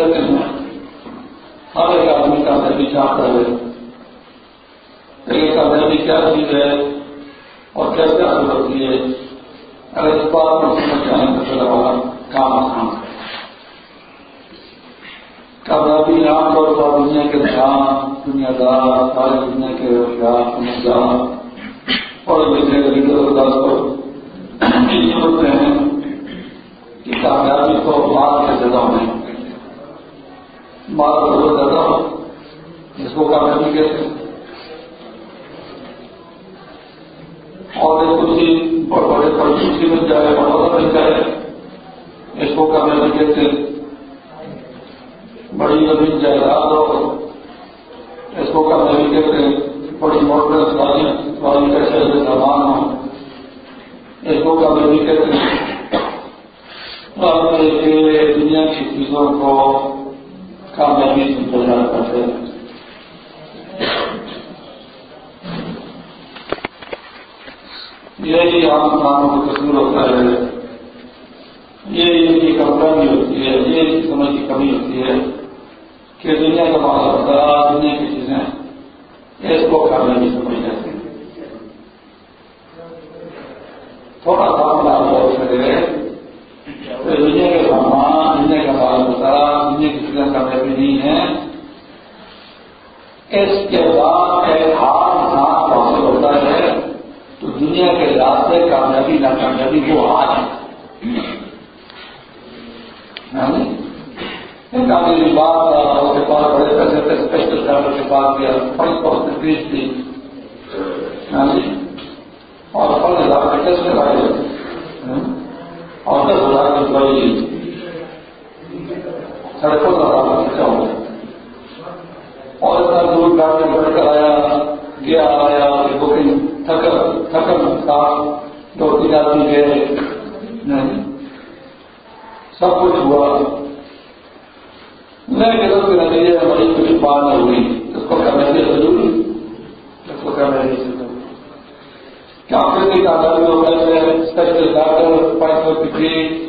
حضرت اور اس کو اور بڑے پرچی سے مل جائے بڑودا مل جائے، اس کو کرنے کے سے بڑی زمین جائیداد اور اس کو کرنے کے سے بڑی موٹر سازی والی پیسے سے سامان ہو اس کو کرنے کے سے دنیا کی چیزوں کو کامیابی سے انتظار کرتے ہیں۔ یہی عام کاموں کو قصور ہوتا ہے۔ یہ ان کی ہوتی ہے، یہ ان کی سمجھ کی کمی ہوتی ہے کہ دنیا کا ماحول ہوتا ہے دنیا کی چیزیں اس کو کرنے کی سمجھ جاتی تھوڑا معاملہ غور کرے تو دنیا کے سامان، دنیا کا مال ہوتا دنیا کی چیزیں نہیں ہے اس کے بعد دنیا کے راستے کامیابی، ناکامیابی وہ آج ہے ہاں جی؟ کامیابی بات کے پاس بڑے پیسے تک اسپیشل ڈاکٹر کے پاس فرض پر اور پانچ ہزار کے ٹیسٹ ہاں؟ اور دس ہزار کی دوائی سڑکوں کا زیادہ کا خرچہ ہو گیا۔ اور اتنا دور ڈاکٹر بڑھ کر آیا، گیا، آیا، بکنگ۔ تھکن تھکن ساتھ دوڑتی جاتی ہے نہیں۔ سب کچھ ہوا۔ میں غلط کے نتیجے میں کچھ بات نہیں ہوئی۔ اس کو کرنے سے ضروری۔ اس کو کرنے سے ضروری۔ کیا پھر کی تعداد میں ہوتا ہے سب سے ڈاکٹر پانچ سو ڈگری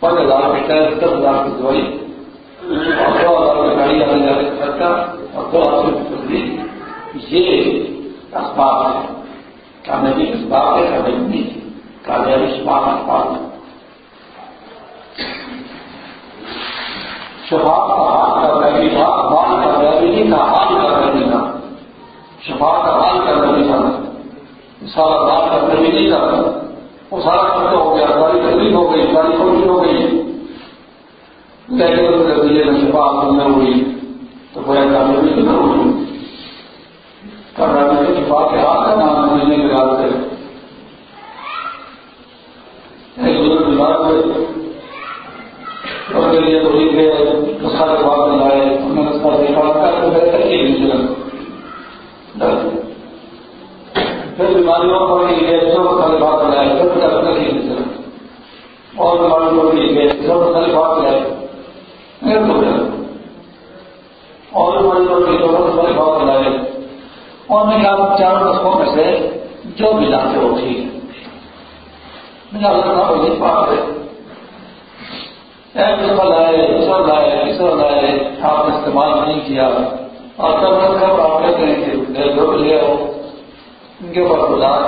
پانچ ہزار میٹر دس ہزار کی دوائی۔ اور دو ہزار کا گاڑی آنے جانے کا خرچہ اور دو ہزار کی تصویر یہ اسباب ہے کیا اس بات کے سمجھنے کی کامیابی شفاعت پانا شفاعت کا حال کر رہی بات بات کر رہی کا حال کر رہی تھا۔ شفاعت کا حال کر رہی تھا۔ سارا بات کرنے رہی نہیں کر وہ سارا خرچ ہو گیا، ساری تکلیف ہو گئی، ساری خوشی ہو گئی۔ لیکن کر دیجیے نہ شفاعت نہ ہوئی، تو کوئی کامیابی نہ ہوئی لیے تو ٹھیک ہے رستہ کے بعد میں لائے، ہم نے رستہ دیکھا کر تو بہتر ہی انشورنس پھر بیماریوں کو ان کے اوپر گزار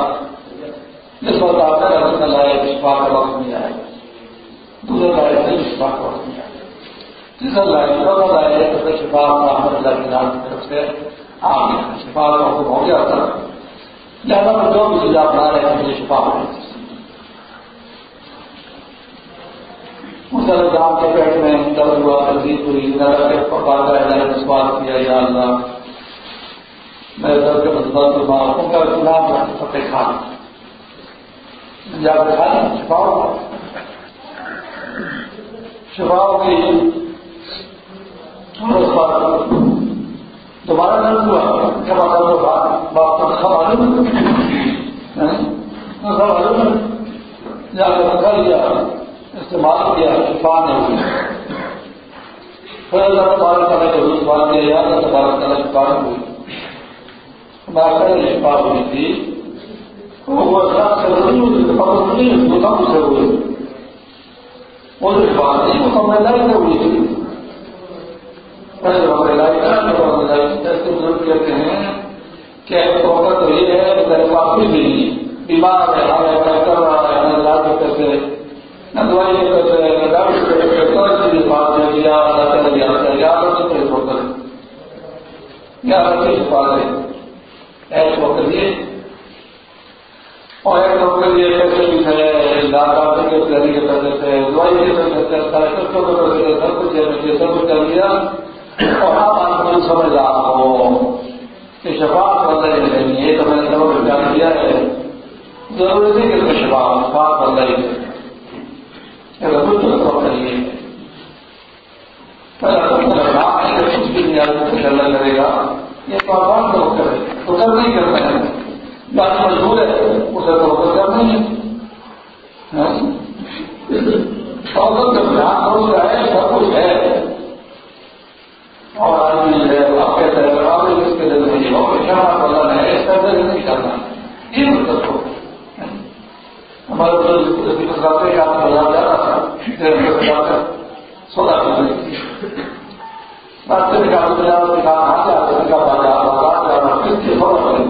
جس وقت آپ کا رسم لائے شفا کا وقت نہیں آئے دوسرا لائے پھر شفا کا وقت نہیں آئے تیسرا لائے چوتھا لائے تو شفا کا احمد اللہ کی رات کی طرف سے آپ شفا کا حکم ہو گیا تھا۔ لہٰذا میں جو بھی چیز آپ لا رہے ہیں مجھے شفا ہو گئی مسلم کے پیٹ میں درد ہوا تکلیف ہوئی نظر کے پکا کر سوال کیا، یا اللہ میں درد کے مسئلہ سے ان کا نام فتح خان جا کر کھا شفا شفا کی دوبارہ درد ہوا۔ کیا بات بات کو دکھا معلوم یعنی معلوم جا کر دکھا لیا، استعمال کیا، شفا نہیں ہوئی۔ پھر اللہ تبارک تعالیٰ کے سوال کیا، یا اللہ تبارک تعالیٰ شفا نہیں ہوئی۔ شفا ہوئی تھی۔ وہ بات نہیں وہ سمجھداری سے ہوئی۔ تھی ایسے بزرگ کہتے ہیں کہ تو یہ ہے کہ بھی بیمار ہے ہمیں کر رہا ہے علاج نہ دوائی نہ ڈاکٹر بات ہے یا چل گیا یا یا بات ہے ایک وقت لیے اور ایک وقت لیے پیسے بھی ہے ڈاکٹر کے تیاری کے پیسے تھے، دوائی کے پیسے تھے سب کو پیسے تھے سب کچھ سب کچھ کر لیا اور آپ آدمی سمجھ رہا ہو کہ شفاف بندہ بدل نہیں ہے تو میں نے سب جان دیا ہے۔ ضروری نہیں کہ شفاف شفاف بدل ہی کریے کچھ بھی نہیں آدمی اللہ کرے گا۔ یہ پاپان لوگ کرے گا تو کر نہیں کرنا ہے بات مجبور ہے اسے تو کر نہیں ہے۔ اور جب دھیان ہو جائے سب کچھ ہے۔ اور آدمی ہے آپ کہتے ہیں آپ اس کے دل نہیں ہو شرما بدل ہے اس طرح سے نہیں کرنا یہ مطلب ہو ہمارے بزرگ آپ بازار جا رہا تھا۔ سودا کرنے راستے میں کہا دنیا میں کہا کہاں جا رہے کہا بازار بازار جا رہا کس کے خبر ہے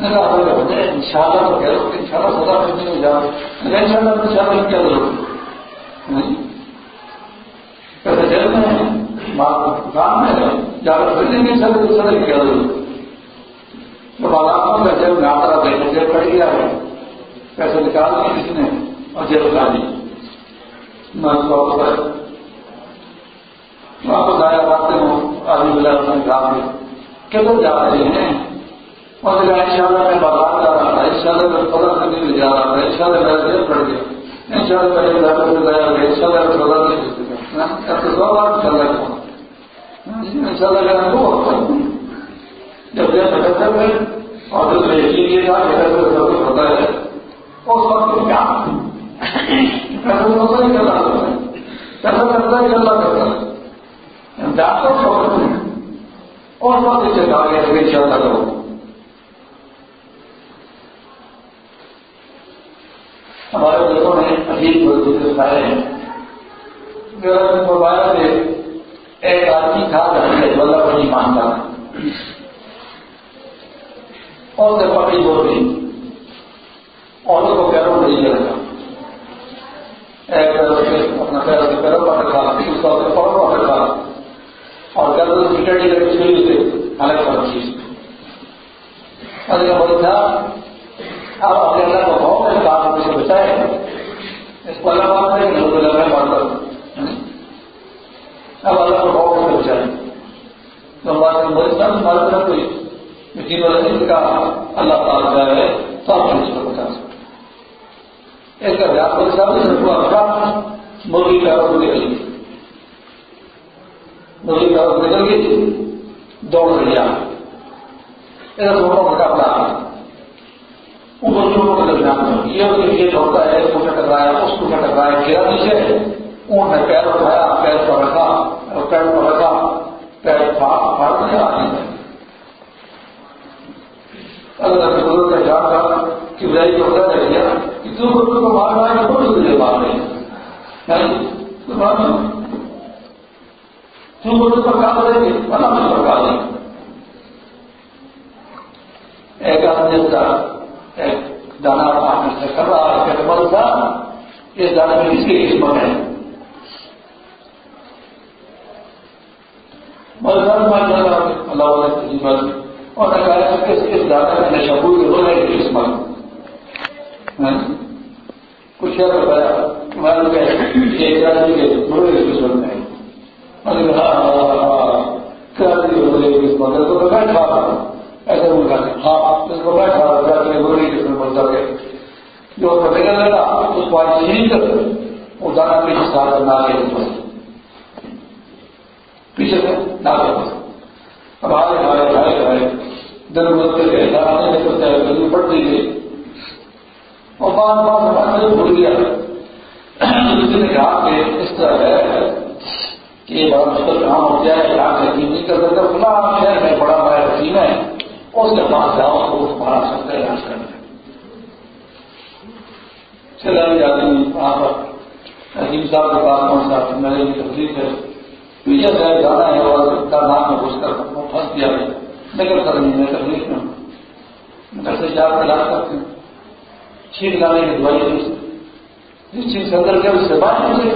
میں ان شاء اللہ تو کہہ ان شاء اللہ کرنے جا ان شاء اللہ ان شاء اللہ کیا ضرورت جیل میں کام میں جا کر سر سر کیا ضرورت جیل میں آتا رہا جیل پڑ گیا ہے پیسے نکال دیے کسی نے اور جیل اٹھا دی واپس آیا آدمی ملا اس نے کہا جا رہے ہیں اور ان شاء اللہ میں بازار جا رہا تھا ان شاء اللہ میں کرنے میں جا رہا تھا ان شاء اللہ میرا پڑ گیا ان شاء اللہ میرے گھر میں گیا ان شاء اللہ میں نہیں سو بار ان شاء اللہ ان شاء اللہ میرا وقت جب جیل اور یقین یہ تھا کہ سب کچھ ہوتا ہے اس وقت کیا کرنا کرتا اللہ کرتا ہے ڈاکٹر اور گیا ان شاء اللہ کرو ہمارے بچوں نے عجیب دوسرے سارے ہیں موبائل سے ایک آدمی تھا گھر میں اللہ بڑی مانتا اور سے پکڑی بول رہی اور اس کو پیروں نہیں کرتا ایک پیروں سے اپنا پیروں کے پیروں پر رکھا اس کا پڑوں پر رکھا۔ اور جب اس سیکورٹی کا چھوڑی سے الگ پر چیز اور یہ بہت اپنے اللہ کام سے اس کو اللہ بات ہے کہ اللہ میں بات کروں اب اللہ کو بہت سے بچائے تو ہمارے بہت ہمارے طرف کوئی۔ یقین والا نہیں کہا اللہ تعالیٰ کا ہے، تو آپ اس کو بتا سکتے اس کا دھیان بہت سب سے مرغی کا روز نکل ندی کا روپ نکل گئی دوڑ گیا ایسا تھوڑا چھوٹا موٹا پلا اوپر چھوٹوں کا درمیان یہ یہ ہوتا ہے، اس کو ٹکرایا اس کو ٹکرایا گرا نیچے اون نے پیر اٹھایا، پیر پر رکھا پیر پر رکھا، پیر پھاڑ دیا اگر ضرورت ہے جان کا کہ برائی کو ہوتا رہ گیا کہ تم کو مارنا ہے تو کوئی تجھے مار نہیں تم کو پر کام کریں گے بنا مجھ پر کام ایک آدمی کا دانا پانی سے کر رہا ہے، کہ بل تھا اس دانے میں کس کی قسمت ہے۔ مزدار میں چل اللہ علیہ کی قسمت اور نے کہا کہ اس دانے میں نشبو ہو رہے کی قسمت ہاں؟ کچھ شہر بتایا کہ میں نے ایک آدمی کے برے قسمت میں میں نے کہا ہاں ہاں کیا قسمت ہے، تو میں کھا رہا ہوں؟ ایسے بول ہاں اس کو بیٹھا جاتے گولی جس میں بول جاتے جو نکل لگا اس کو آج چھین کر وہ دانا پیچھے سارا نہ کے پیچھے سے اب آئے آئے آئے آئے دن بدلتے گئے دانا نہیں نکلتے ہیں گئی اور بار بار سمجھنے بھول گیا۔ کسی نے کہا کہ اس طرح ہے کہ یہ بڑا مشکل کام ہو گیا ہے یہاں یقین نہیں کر سکتا فلاں شہر میں بڑا بڑا یقین ہے۔ اس کے پاس جاؤ تو تمہارا سب کا علاج کر دیں چلا آدمی وہاں پر عظیم صاحب کے پاس پہنچا۔ میرے لیے تکلیف ہے پیچھے سے جانا ہے اور کا نام میں گھس کر پھنس دیا ہے نکل کر نہیں میں تکلیف میں ہوں۔ گھر سے جا کر علاج کرتے ہیں؟ چھینک لانے کی دوائی دی۔ جس چیز سے اندر گیا اس سے بات نہیں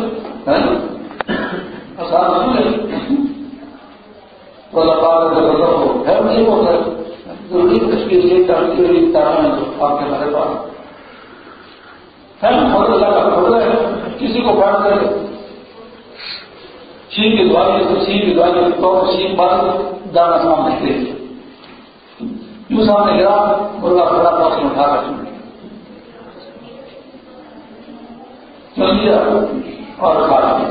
آسان نہیں تو اللہ پاک کو ہے نہیں ہوتا ہے ضروری تشکیل یہ کرتی ہوئی تعلیم آپ کے میرے پاس۔ بہت زیادہ فوٹو ہے، کسی کو پڑھ کر چین کی دعائی تو چین کی دعائی تو چین بات دانا سامنے دے یوں سامنے گرا، مرغا کھڑا تھا اس میں اٹھا کر چل دیا اور کھا لیا۔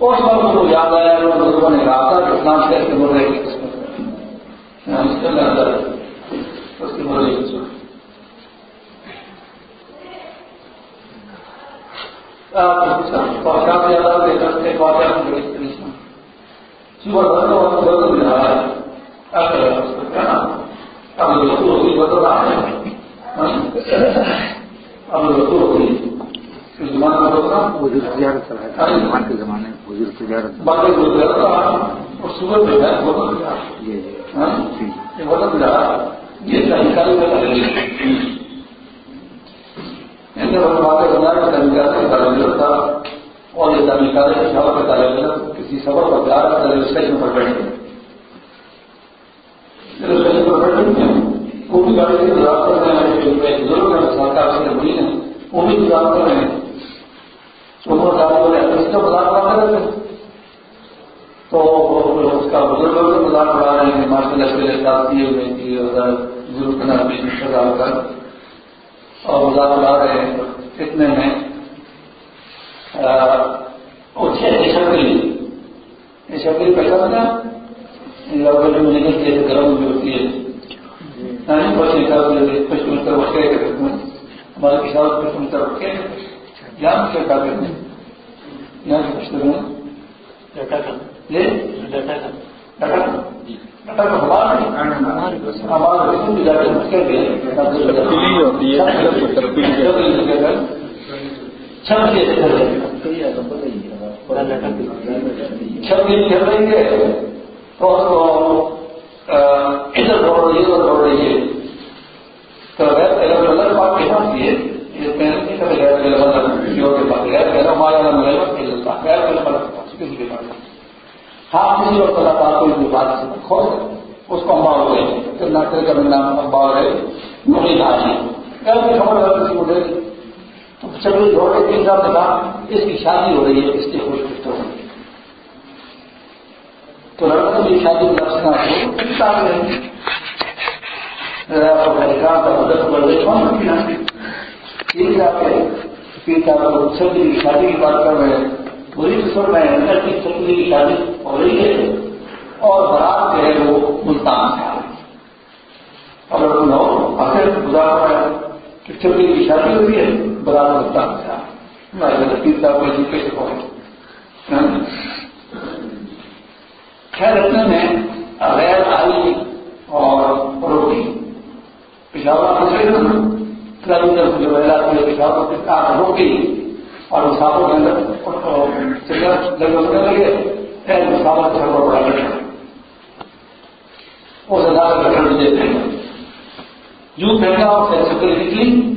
اس وقت کو یاد آیا لوگوں نے کہا تھا کہ اسلام شہر کے مرغے کی قسمت۔ زمانے میں بزرگ زیادہ کے زمانے میں بزرگ رہا تھا اور یہ کا کسی پر جا رہا پر بیٹھ گئے پر بیٹھ گئے وہ بھی گاڑی سے گزار کر رہے ہیں۔ بزرگ ہیں سرکار سے بڑی ہیں وہ بھی گزار کر رہے ہیں۔ تو وہ والے اس کا بازار کر رہے تھے تو کا بزرگوں سے مزاق اڑا رہے ہیں ماشاء اللہ کے ساتھ کیے ہوئے کہ بزرگ کا نام سزا کر۔ اور مزاق اڑا رہے ہیں؟ اتنے میں۔ شکری یہ شکری پیسہ تھا میں ہے گرم بھی ہوتی ہے۔ ہمارے کسان کچھ رکھے جان یہاں سے چھبیس چل رہی ہے اور ادھر دوڑ رہی ہے ادھر دوڑ رہی ہے۔ تو غیر الگ بات کہنا چاہیے غیر کسی کے پاس ہاں کسی وقت اللہ تعالیٰ کوئی بھی بات سے کھول اس کو امبا ہو گئے پھر نہ کر کا نام امبا ہو گئے مجھے دھاجی کیا خبر ہے، کسی کو تو چلو جوڑ کے تین سال نے کہا اس کی شادی ہو رہی ہے، اس کی خوش خوش ہو رہی تو لڑکا کی شادی لفظ نہ ہو شادی کی بات کر رہے ہیں؟ پوری قسم میں اندر کی چھپری کی شادی ہو رہی ہے اور برات جو ہے وہ ملتان سے آ رہی ہے۔ اور آخر گزار رہا ہے کہ چھپری کی شادی ہوئی ہے، برات ملتان سے آ رہی ہے۔ تین صاحب کو ایجوکیشن ہو خیر اتنے میں غیر آئی اور روٹی، پشاور جو ویلا تھی پشاور روٹی اور مسافر کے اندر لگنے لگے پھر مسافر کا سرور بڑا لگا اس ادارے کا گھر دیتے ہیں۔ یوں پہنا اور چکر نکلی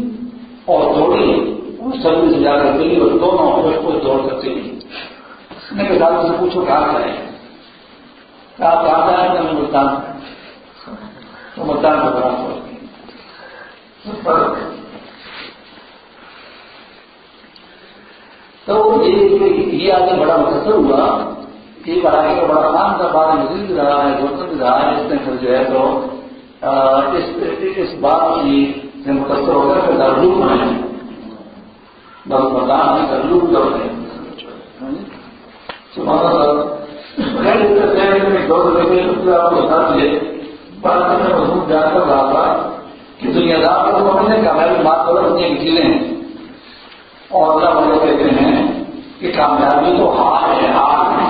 اور دوڑی۔ اس سبھی سے جا کر گئی اور دونوں اس کو دوڑ سکتے نہیں اس نے کہ سے پوچھو، کہاں جائے کہا کہاں جائے کہ میں ملتان تو ملتان کو بڑا سوچ یہ آگے بڑا مختصر ہوا کہ پڑھائی کا بڑا خان کا بات مزید رہا ہے گوتم رہا ہے اس نے پھر جو ہے تو اس بات کی سے متاثر ہو کر پھر درلوک بنائے بس بدان ہے درلوک کر رہے آپ کو بتا دیجیے بات میں جان کر رہا تھا کہ دنیا دار کو سمجھنے کا بات کرو دنیا کی چیزیں ہیں۔ اور اللہ والے کہتے ہیں کہ کامیابی تو ہار ہے ہار ہے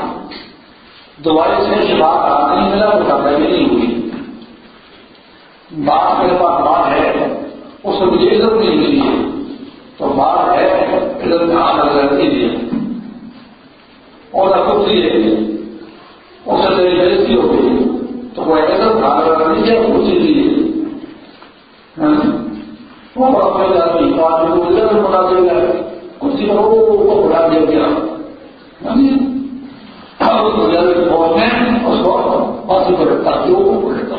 دوبارہ سے یہ بات آپ نہیں ملا تو کامیابی نہیں ہوئی۔ بات میرے پاس بات ہے، اس سے مجھے عزت نہیں ملی ہے۔ تو بات ہے، عزت میں ہاتھ نظر ہے۔ اور خود ہے اس سے میری بےزتی ہو گئی تو وہ عزت ہاتھ نظر نہیں دیا خود سی دی ہے وہ بڑا آدمی آدمی کو عزت بنا دے گا کرسی پر وہ بڑھا دیا گیا اس کو پاسی پر رکھتا جو کو رکھتا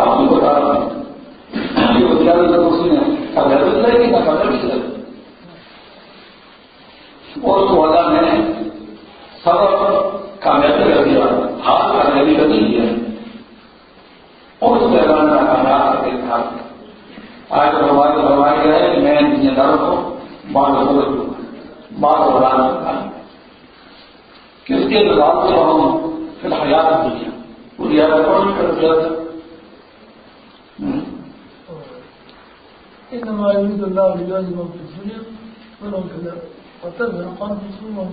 آپ کو بتا رہا ہوں کرسی نے کامیابی چلے گی نہ کامیابی چلے گی اور اس کو اللہ نے سب کامیابی کر دیا ہاتھ کامیابی کر نہیں دیا اور اس کے اللہ نے کامیاب کر کے کھا آج ہمارے فرمایا گیا ہے کہ میں انجینئر کو بعض بعض دوران کہ اس کے بعد کو ہم پھر حیات دنیا پوری کون کر إنما يريد الله ليعلم في الدنيا ولو كذا وتذهب قلبكم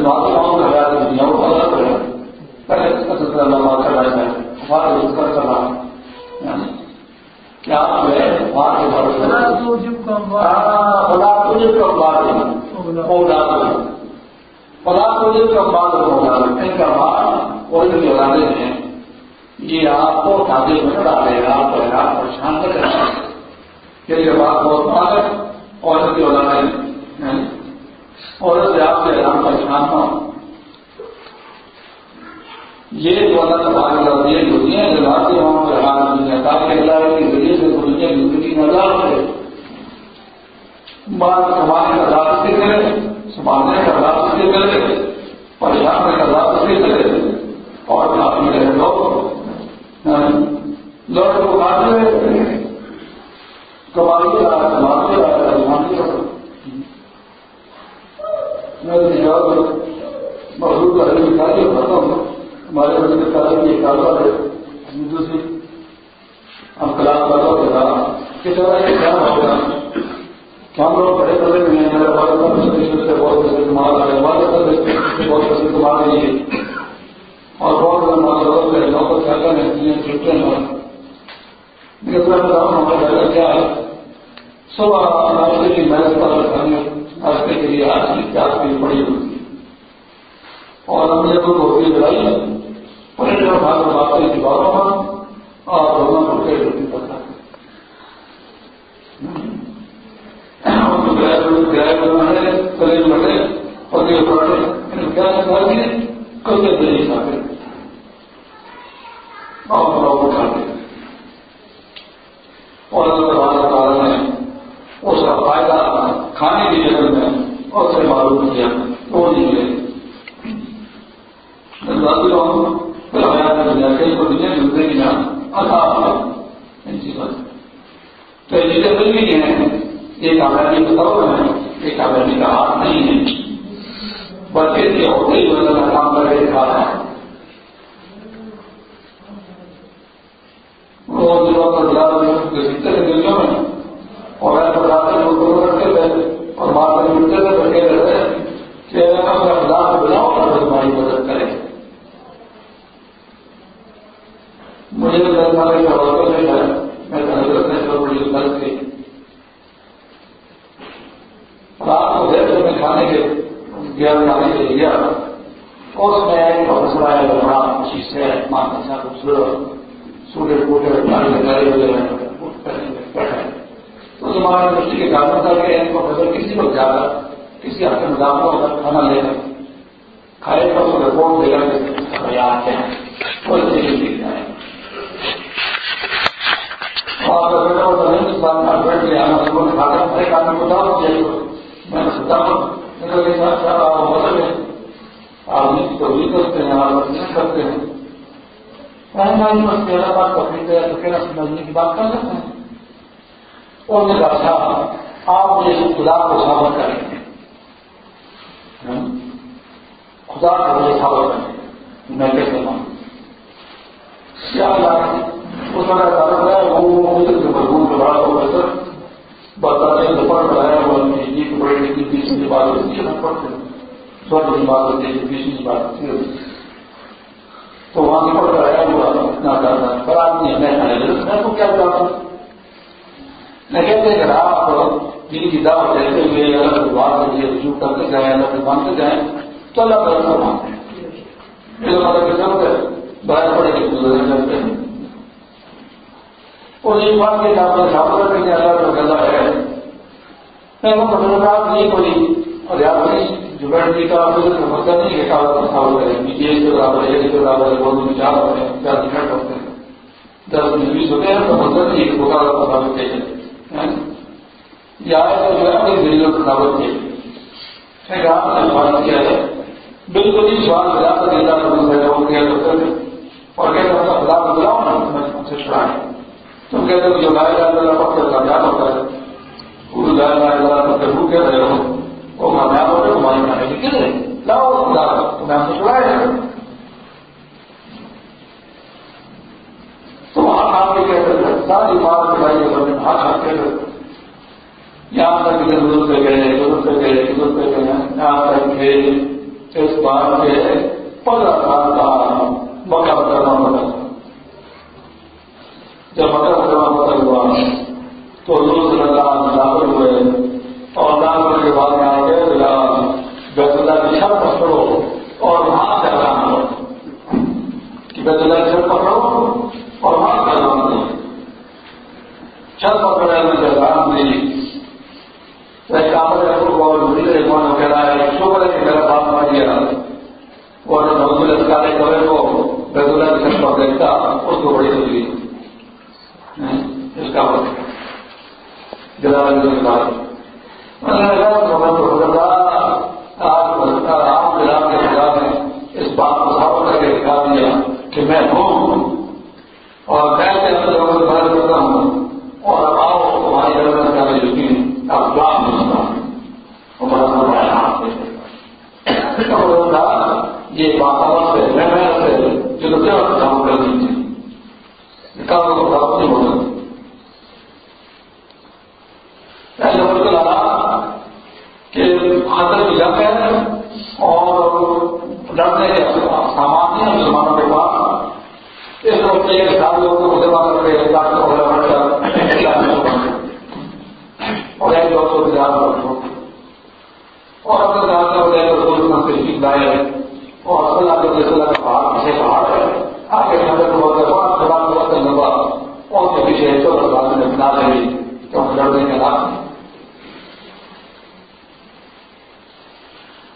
بعض حیات دنیا وہ الگ ہے پہلے اس کا سلسلہ اللہ کر رہا ہے بعد اس کا چل رہا ہے کیا کے خدا تجھے کم بات خدا تجھے کم بات کا بات اور اولادیں ہیں یہ آپ کو تازے میں ڈالے گا آپ کو حیران پریشان نہ کرے کہ یہ بات بہت بات ہے۔ کی اولادیں اور اس سے آپ سے حیران پریشان نہ ہو یہ جو اللہ تبارک و یہ دنیا ہے جب آتے وہاں پر حال دنیا تاکہ اللہ کے ذریعے سے دنیا زندگی نظر کرے بات کمانے کا رات سے کرے سنبھالنے کا رات سے کرے، پریشان کا رات سے کرے، اور کافی رہے لوگ لوگ کو کھاتے رہے کمائی رہا کماتے رہا کماتے رہا میں مزدور کا حل دکھائی ہوتا ہوں ہمارے بڑے کے ساتھ یہ کاروبار ہے ہندو سے ہم کلاس والوں کے ساتھ کہ سر یہ کیا ہوگا کہ ہم لوگ بڑے بڑے میں ہیں میرے بڑے سے بہت پیسے کما ہے ہمارے سب بہت پیسے کما رہی ہے اور بہت بڑے ہمارے لوگ ہیں لوگ کیا کریں چھٹے ہیں لیکن میں بتاؤں ہمارے گھر کیا ہے صبح ناشتے کی محنت پر ناشتے کے لیے آج کی پیاس کیا پڑی ہوتی ہے اور ہم نے تو ہوتی لڑائی پہلے جو کی اور دونوں کو روٹی کلے پڑھے کیا کل کے اور اللہ تعالیٰ نے اس کا فائدہ کھانے کی جگہ میں اور سے معلوم کیا۔ وہ نہیں دنیا کو دنیا کی زندگی میں آسان تو یہ چیزیں مل گئی ہیں یہ کامیابی ہے۔ یہ کامیابی کا ہاتھ نہیں ہے بچے کے ہوتے ہی اللہ کام کر کے دکھا رہا ہے وہ میں۔ اور ایسا لوگ کرتے تھے اور بات میں ملتے تھے بیٹھے رہتے کہ اپنے خدا کو بلاؤ اور تمہاری مدد کرے مجھے کا ہے میں حضرت نے بڑی رات کو دیر میں کھانے کے کھانے کے اور اس میں ایک بڑا خوشی سے مان اچھا خوبصورت پانی لگائے ہوئے زمانے کے کارن تھا کہ ان پروفیسر کسی وقت کسی میں کھانا لے کر کھائے پر اس رپورٹ دے کر یاد ہیں چیز نہیں جائے اور اس بات میں میں نے ہوں ہے آپ بھی کرتے ہیں نہیں کرتے ہیں بات تو کہنا سمجھنے کی بات کر لیتے ہیں اور آپ مجھے خدا کو ثابت کریں گے خدا کو مجھے ثابت کریں۔ گے میں کیسے مانوں کیا اس کا تعلق ہے، وہ مضمون کے بڑا ہو سر۔ بتاتے ہیں پڑھ رہا ہے وہ ہندی کو بڑی ڈگری بیس کی بات ہوتی ہے نا پڑھتے ہیں سوچ کی بات ہوتی ہے بیس کی بات ہوتی ہے۔ تو وہاں سے پڑھ رہا ہے وہ اتنا کرتا ہے پر آدمی میں میں تو کیا چاہتا میں کہتے ہیں کہ آپ دن کی دعوت دیتے ہوئے الگ بات کے لیے رجوع کرتے جائیں، اللہ الگ مانتے جائیں، تو اللہ تعالیٰ مانتے ہیں۔ میرے مطلب کی ضرورت ہے باہر پڑے کے گزرنے کرتے ہیں۔ اور ایک بات کے ساتھ میں صاف کر کے اللہ کا گلا ہے۔ میں وہ فوٹوگراف نہیں کوئی اور یاد نہیں جو جی کا مطلب نہیں ہے کاغذ صاف کریں۔ یہ اس کے برابر ہے اس کے برابر ہے، وہ دو چار ہوتے ہیں چار منٹ ہوتے ہیں۔ دس بیس ہوتے ہیں، تو مطلب نہیں ہے وہ کاغذ ثابت کیسے یا جو ہے اپنی دلیلوں کی دعوت کی آپ نے سوال کیا ہے۔ بالکل ہی سوال خدا کا دلدا کو کیا اور کہتے ہیں خدا کو بلاؤ نا تمہیں سے چھڑائیں تم کہتے ہو جو لائے لائے اللہ وقت کا جان ہوتا ہے۔ پورے لائے لائے اللہ وقت وہ کہہ رہے ہو، وہ کامیاب ہو گئے تمہاری کہانی کس ہے لاؤ خدا تمہیں ہم سے چھڑائے تو وہاں آپ یہ کہتے تھے ساری بات بڑھائی ہاتھ ہاتھ کہتے تھے یہاں تک ضرورت پہ گئے ضرورت پہ گئے ضرورت پہ گئے، یہاں تک کہ اس بات کے پندرہ سال کا مکہ کرنا پڑا جب مکہ کرنا پڑا ہوا، تو حضور صلی اللہ علیہ داخل ہوئے اور داخل کے بعد میں آگے ملا بیت اللہ کی چھت پکڑو اور وہاں سے آرام کرو کہ بیت اللہ کی چھت پکڑو اور وہاں سے آرام کرو چھت پکڑے میں جب آرام دی کون کہہ رہا ہے شکر ہے کہ میرا بات مار دیا اور محمود اسکارے کرے کو بیت اللہ کی سب دیکھتا، اس کو بڑی تکلیف اس کا جلال کے اس بات کو ثابت کر کے دکھا دیا کہ میں ہوں۔ اور میں بھر کرتا ہوں۔ اور آؤ، تمہاری کا یقین یہ بات سے، میں جو کام کر دیجیے کام کو پراپت نہیں ہو سکتی ایسا لگا کہ خطر کی جنگ ہے اور لڑنے کے سامان نہیں ہے مسلمانوں کے پاس اس وقت ایک سال لوگوں کو مسلمان کر کے ڈاکٹر وغیرہ بڑھ کر اور ایک دو سو ہزار اور اپنے دادا وغیرہ رسول تشریف لائے اور اصل آپ جیسے لگا پہاڑ پیچھے پہاڑ ہے آگے خبر کو بہت بہت خبر کو بہت لگا اور کے پیچھے چودہ سال میں بنا رہی تو ہم لڑنے کے بعد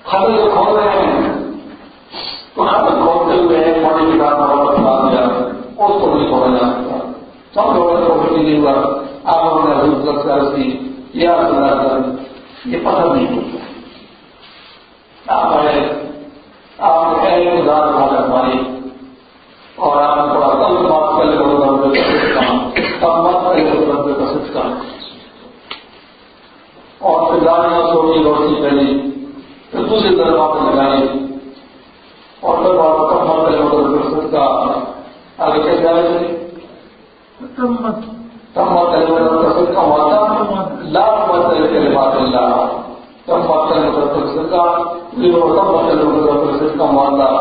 خبر جو کھول رہے ہیں تو خبر کھولتے ہوئے پانی کی بات واپس لا دیا اس کو نہیں کھولا جا سکتا سب لوگوں کو کچھ نہیں ہوا آپ لوگوں نے حضرت عرض کی یا یہ پتہ نہیں ہوتا آپ آئے آپ نے ایک ہزار بھاگ ہماری اور آپ نے تھوڑا کل بات کر لے بڑے بڑے کا سچ کام کم مت کر لے بڑے بڑے کا سچ کام گاڑیاں سوچی روشنی پہلی پھر دوسری طرف آپ نے لگائی اور پھر آپ کم کرے مطلب کا آگے اللہ.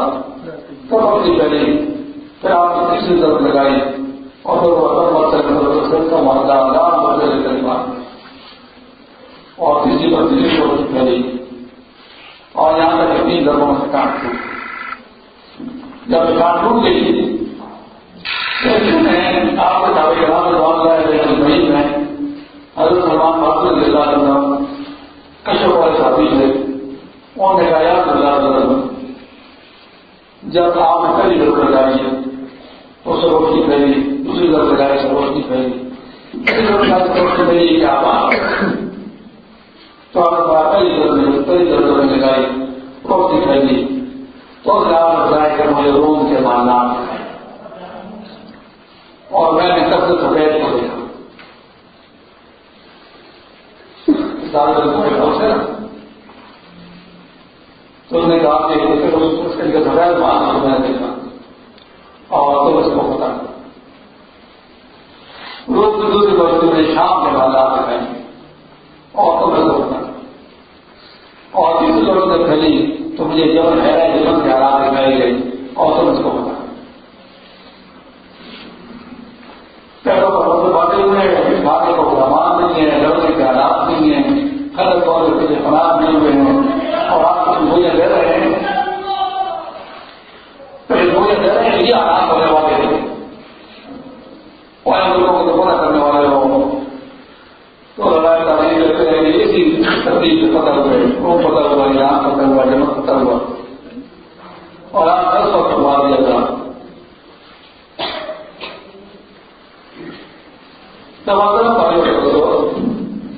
پھر آپ نے تیسری طرف لگائی. اور پھر وہ اور پر تیسری اور یہاں تک تین کاٹ ٹوٹ جب کاٹ ٹوٹ گئی آپ کے دعوے کے حضرت سلمان بہادر ضلع کرنا کشپ والے ساتھی ہے انہوں نے کہا، یار اللہ جب آپ نے پہلی ضرورت لگائی تو سے روشنی پھیلی دوسری ضرورت لگائی سے روشنی پھیلی تیسری ضرورت لگائی سے پھیلی کیا بات تو آپ پہلی ضرورت پہلی ضرورت لگائی روشنی پھیلی تو آپ نے بتایا کہ مجھے روم کے مالات اور میں نے سب سے سفید کو دیکھا تو اس نے کہا کہ اس کے لیے سفید بات میں نے دیکھا۔ اور تو اس کو پتا روز کی دوسری بچوں میں شام کے بعد آ ہیں اور تو میں سوچتا اور تیسری لوگ نے پھیلی تو مجھے جب ہے جب کے حالات دکھائی گئی اور تو اس کو پتا پیروں پر بہت باتیں ہوئے ہیں کھانے کو سامان نہیں ہے لڑنے کے حالات نہیں ہے ہر طور کے پیچھے فنار نہیں ہوئے ہیں اور آپ کچھ بوجھے دے رہے ہیں تو یہ بوجھے دے رہے ہیں یہ حالات ہونے والے ہیں اور ان لوگوں کو دفاع کرنے والے ہو تو لڑائی تعلیم کرتے ہیں اسی ترتیب سے پتہ ہوئے وہ پتہ ہوا یہاں پتہ ہوا جمع پتہ ہوا اور آپ دس وقت مار دیا تھا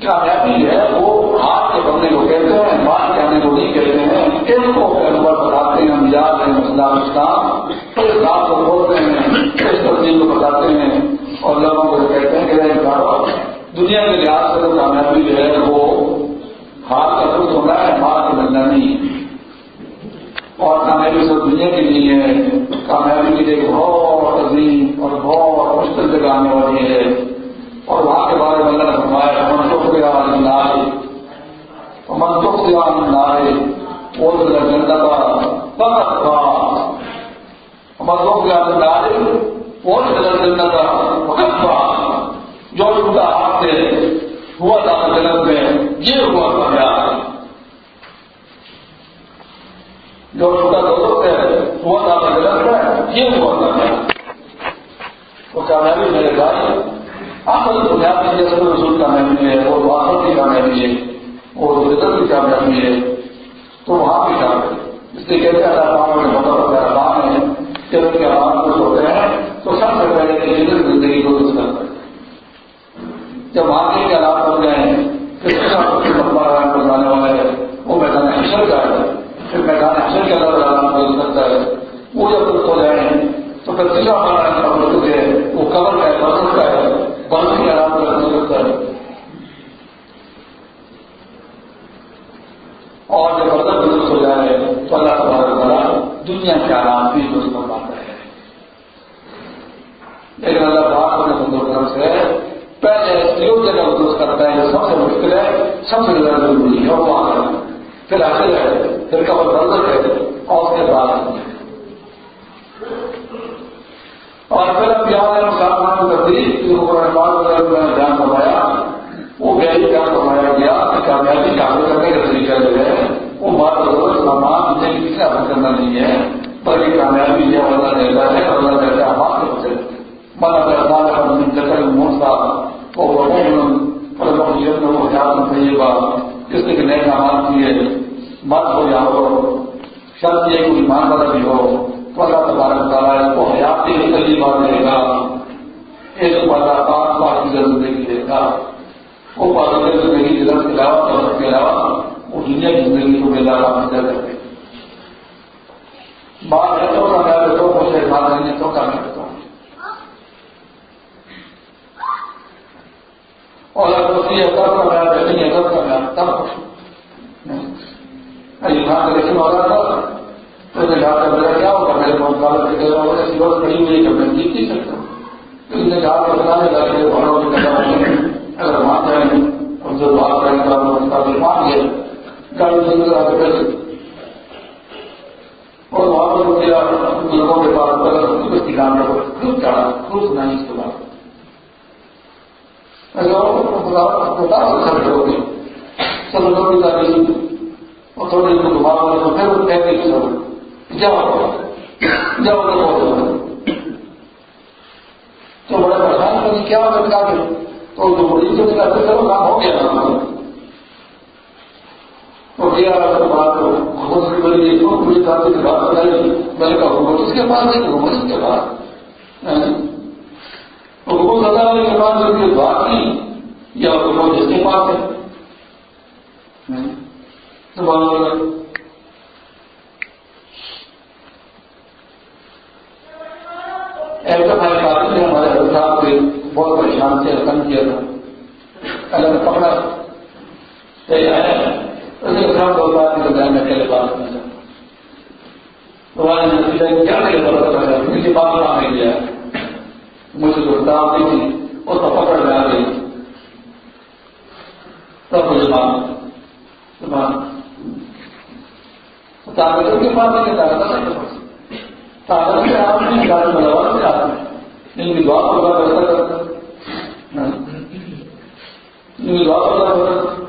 کامیابی ہے وہ ہاتھ کے بننے کو کہتے ہیں بات کے آنے کو نہیں کہتے ہیں ان کو پیغمبر بتاتے ہیں مزاج ہیں مسئلہ اسلام اس بات کو بولتے ہیں اس ترتیب کو بتاتے ہیں اور لوگوں کو کہتے ہیں کہ دنیا کے لحاظ سے تو کامیابی جو ہے وہ ہاتھ کا خود ہونا ہے ہاتھ کا ملنا نہیں ہے اور کامیابی صرف دنیا کی نہیں ہے، کامیابی کے لیے بہت عظیم اور بہت مشکل جگہ آنے والی ہے۔ اور وہاں کے بارے میں اللہ نے فرمایا منسوخ گیا نارے منسوخ گیا نارے وہ جنتا کا فقط تھا۔ منسوخ گیا نارے وہ جنتا کا فقط تھا۔ جو ان کا ہاتھ سے ہوا تھا جنت میں یہ ہوا تھا کیا جو ان کا دوست ہے ہوا تھا جنت میں یہ ہوا تھا کیا وہ کامیابی میرے بھائی اصل بنیاد کی جیسے رسول کامیابی ہے اور واقع کی کامیابی ہے اور رزت کی کامیابی ہے تو وہاں بھی کامیابی اس لیے کہتے ہیں اللہ نے بہت بڑا کام ہے کہ ان کے آرام خوش ہوتے ہیں تو سب سے پہلے کہ زندگی کو درست کرتا ہے جب آگے کے آلات بن جائیں، پھر اس کا لمبا والا ہے، وہ میدان حشر کا ہے۔ پھر میدان حشر کے اندر تعالیٰ کو کرتا ہے وہ جب درست ہو جائیں، تو پھر تیسرا بنانے کا مطلب ہے وہ کور کا ہے بدل کا ہے بند کے آرام کرنا سکتا ہے اور جب بدل درست ہو جائے تو اللہ تبارک تعالیٰ دنیا کے آرام بھی درست کر پاتا ہے لیکن اللہ پاک اپنے بندوں طرف سے پہلے جو جگہ درست کرتا ہے جو سب سے مشکل ہے سب سے زیادہ ضروری ہے وہ آ پھر آخر ہے پھر کبر بدل ہے اور اس کے بعد اور پھر اب یہاں مسلمان تبدیل جو قرآن پاک میں بیان کروایا وہ گہری بیان کروایا گیا کہ کامیابی کا حل کرنے کا طریقہ جو ہے وہ بات ضرورت سامان مجھے کسی کا حل کرنا نہیں ہے بلکہ کامیابی یہ اللہ دیتا ہے اللہ دیتا ہے ہاتھ کے بچے من اگر اللہ من جکر موسا وہ مؤمن وہ خیال طیبہ جس نے کہ نئے کام کیے بات ہو یا ہو شرط یہ کوئی ایمان والا بھی ہو تو اللہ تبارک تعالیٰ اس کو حیات کی تجیبہ دے گا ایک والا پانچ پانچ کی زندگی دے گا وہ پانچ زندگی جلد کے علاوہ اور کے علاوہ وہ دنیا کی زندگی کو ملا حاصل کرتے بات ہے تو کا میں تو مجھے بات نہیں تو کا میں تو اور اگر اسی اگر کا میں نہیں اگر کا میں تب خوش یہاں کا لیکن ہو رہا تھا تو نے کہا کہ میرا کیا ہوگا؟ میرے پاس کالر کے گئے اور ایسی روز کھڑی ہوئی ہے کہ میں جیت نہیں سکتا۔ تو اس نے کہا کہ بتانے لگا کہ بڑوں کی طرح اگر مان جائیں گے، اور جو بات کریں گے اس کا بھی مان گئے گاڑی سے گزرا کے بیٹھے اور وہاں پر مجھے بزرگوں کے پاس اس کی کام پر خود چڑھا، خود نہیں اس کے بعد۔ خرچ سب تعلیم اور تھوڑے کو گھما تو پھر وہ جاؤ۔ جاؤ۔ تو بڑے پریشان کریں کیا کہ تو جو چلو کام ہو گیا۔ تو بات حکومت کی بڑی اس پوری طرح سے بات بتائی حکومت اس کے پاس ہے۔ حکومت اس کے پاس۔ حکومت اللہ علیہ کے پاس جو دعا کی یا حکومت اس کے پاس ہے۔ ایسا ہمارے پاس نے ہمارے صاحب سے بہت پریشان سے تنگ کیا تھا۔ اللہ نے پکڑا۔ صحیح آیا بات میں بتایا میں اکیلے بات چاہتا کیا مجھے بات نہیں دیا مجھے جو کتاب دی تھی اس کو پکڑ میں آ گئی۔ تب مجھے کے پاس نہیں طاقت طاقت سے آپ نہیں طاقت ملوا سے آپ ان کی دعا کو کیسا کرتا ہاں۔ ان کی دعا کرتا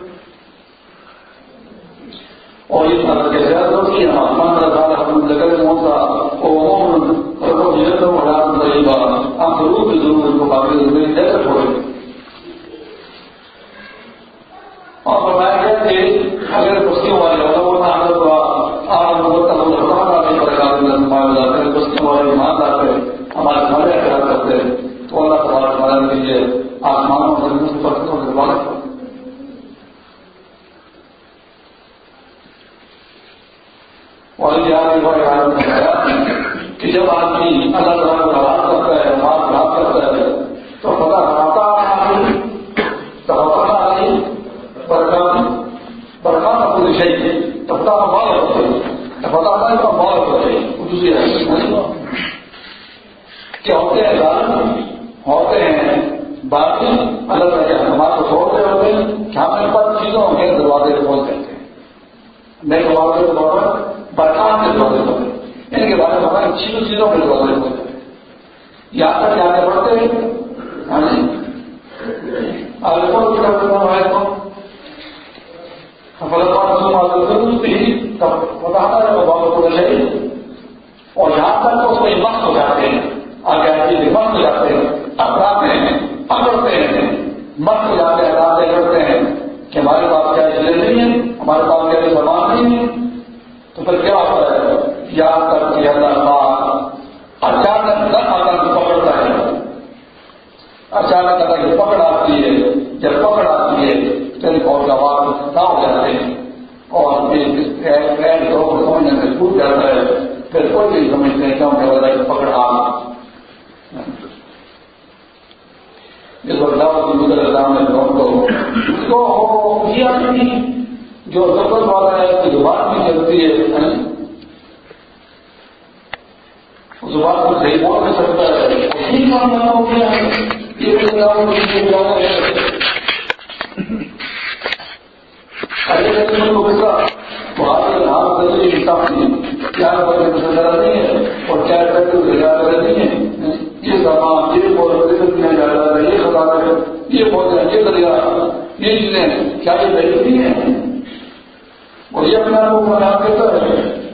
اور یہ طاقت کے خیال ہوتی ہے آسمان کا سارا ہم لگے موسا اور وہ جیسے وہ آپ ضرور بھی ضرور ان کو قابل ضروری جیسے چھوڑیں اور فرمایا گیا کہ اگر بستیوں والے لوگوں نے آگر ہوا آپ لوگوں کا وہ لڑکا نہیں پڑے گا ہمارے جاتے ہیں بستیوں والے ایمان لاتے ہیں، ہمارے گھر احتیاط کرتے ہیں۔ تو اللہ تبارک ہمارا دیجیے آسمانوں اور زمینوں سے برتنوں سے بات کرتے اور یہ آگے بڑے کام نے کہ جب آدمی اللہ تعالیٰ کو آواز کرتا ہے آواز بات کرتا ہے تو پتا آتا تو پتا نہیں برکان برکان کا کوئی شہید ہے تو پتا مال ہوتا ہے تو پتا آتا ہے تو مال ہوتا ہے دوسری کیا ہوتے ہیں ہوتے ہیں باقی الگ تعالیٰ ہمارے کو چھوڑ رہے ہوتے ہیں، کہ ہم ان پر چیزوں کے دروازے کھول دیتے ہیں۔ نئے دروازے کے دوران برقرار کے دروازے کھولتے ہیں ان کے بارے میں ہمارے چیزوں چیزوں کے دروازے کھولتے ہیں یہاں تک جا کر ہیں ہاں جی آگے کون سی کرتے ہیں ہمارے کو بتاتا ہے بابا کو چاہیے اور یہاں تک تو اس میں مست ہو جاتے ہیں آگے آگے مست ہو جاتے ہیں اپراتے ہیں پکڑتے ہیں مست ہو جاتے ہیں اپراتے کرتے ہیں کہ ہمارے پاس کیا چلے نہیں ہیں ہمارے پاس کیا سامان نہیں ہے۔ تو پھر کیا ہوتا ہے؟ یاد کر کے اللہ پاک اچانک نہ آتا پکڑتا ہے اچانک اگر یہ پکڑ آتی ہے، جب پکڑ آتی ہے پھر بہت آواز نہ ہو جاتے ہیں۔ اور دو سمجھنے سے ٹوٹ جاتا ہے۔ پھر کوئی بھی سمجھتے ہیں کہ کیوں کہ وجہ پکڑ آ۔ اس وقت دعوت مدر اللہ نے کو اس کو کیا نہیں جو ضرورت والا ہے، اس کی زبان بھی چلتی ہے زبان کو صحیح بول نہیں سکتا ہے۔ ٹھیک ہو گیا یہ کیا نہیں ہے۔ اور کیا کرتے نہیں ہے؟ یہ سامان یہ بہت دیا جاتا ہے؟ یہ خطا یہ بہت یہ دریا یہ چیزیں کیا یہ نہیں ہے؟ اور یہ اپنے آپ کو بنا دیتا ہے۔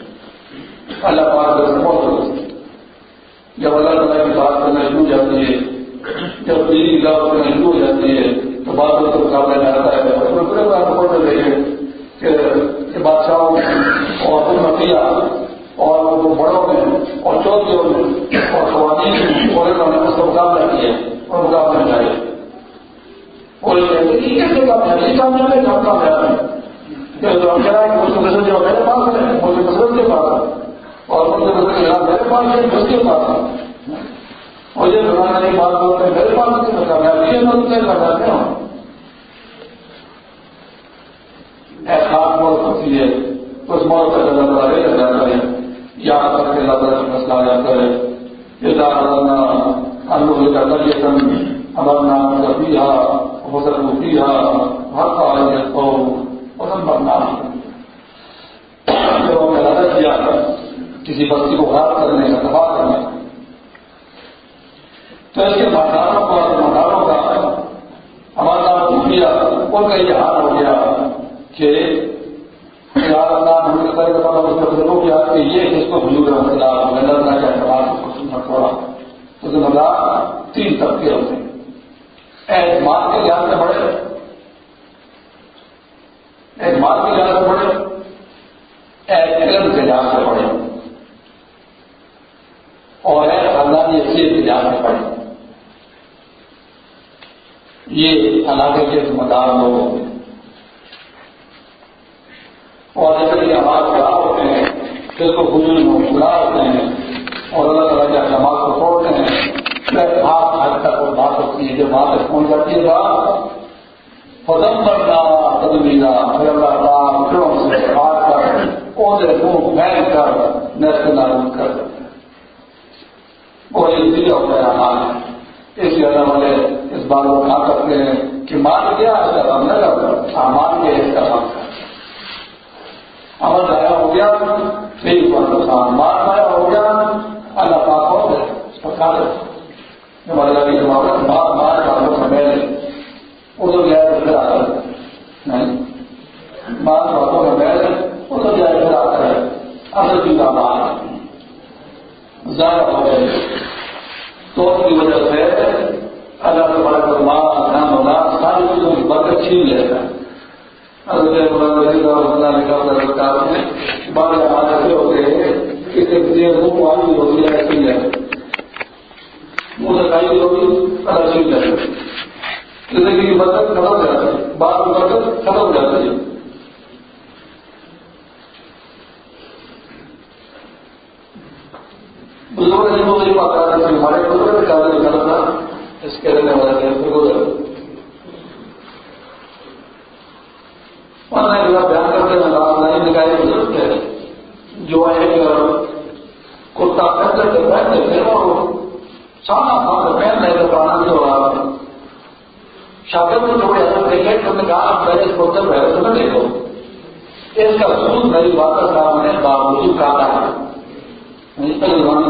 اللہ پاک سے بہت جب اللہ تعالیٰ کی بات کرنا شروع ہو جاتی ہے، جب دینی کی کرنا شروع ہو جاتی ہے، تو بات کو مقابلہ میں آتا ہے۔ اور پورے پورے بات کو پڑھ رہے ہیں کہ بادشاہوں اور پھر حکمتیا اور وہ بڑوں میں اور چوتھیوں میں اور خواتین میں اور انہوں نے اس کا مقابلہ کیا اور مقابلہ میں آئے اور ہے ہے جو میرے پاس ہے مجھے کے پاس ہے اور مجھے میرے پاس ہے اس کے پاس ہے مجھے بات میرے پاس نہیں بتا میں ہوں۔ خاص موت ہوتی ہے اس موت کا اللہ تعالیٰ لے جاتا ہے یاد کر کے اللہ جاتا ہے یہ کریتن ہمارا نام کبھی حسن مفی ہر کا بننا جب ہم نے ارادہ کیا کسی بستی کو غار کرنے کا تباہ کرنے کا۔ تو اس کے مکانوں کا مکانوں کا ہمارا نام ٹوٹ ان کا یہ حال ہو گیا کہ ہو گیا کہ یہ جس کو بزرگ رحمت اللہ نظر نہ جائے کو سننا چھوڑا تو ذمہ دار تین طبقے ہوتے ہیں۔ اعتماد کے لحاظ سے بڑے اعتماد کے لحاظ سے بڑے اعتماد کے لحاظ سے بڑے اور خاندانی حیثیت کے لحاظ سے بڑے یہ علاقے کے ذمہ دار لوگ ہوتے ہیں۔ اور جیسے کہ آواز خراب ہوتے ہیں، پھر کو بزرگ مسکرا ہوتے ہیں اور اللہ تعالیٰ کے احکامات کو توڑتے ہیں۔ پھر ہاتھ تک وہ بات ہوتی ہے جب وہاں تک پہنچ جاتی ہے بات فدم کرنا تدمیرا پھر اللہ تعالیٰ پھروں سے بات کر اوزے منہ پھینک کر نیشنل نارمل کر۔ دیتے ہیں دل ہوتا ہے حال۔ اس لیے اللہ والے اس بات کو کہا کرتے ہیں کہ مان گیا، اس کا کام نہ کرتا ہاں، مان گیا اس کا کام کرتا عمل ضائع ہو گیا۔ ٹھیک نقصان۔ مار ضائع ہو گیا۔ اللہ پاک ہو گیا جی کا تو پھر آتا ہے۔ نہیں۔ باتوں جائے پھر آتا ہے۔ اصل کی کا ہو تو کی وجہ سے اللہ تبارک نام ساری چیزوں کی برکت چھین لیتا ہے۔ حضرت مولانا سرکار نے بعض آج ایسے ہوتے ہیں کہ منہ والی ہوتی ہے، ایسی ہے۔ برکت ختم ہو جاتی ہے، بعض برکت ختم ہو جاتی ہے۔ بزرگ نے وہ نہیں پاتا ہمارے بزرگ کا اس کے رہنے والے ہیں، بزرگ۔ ہوں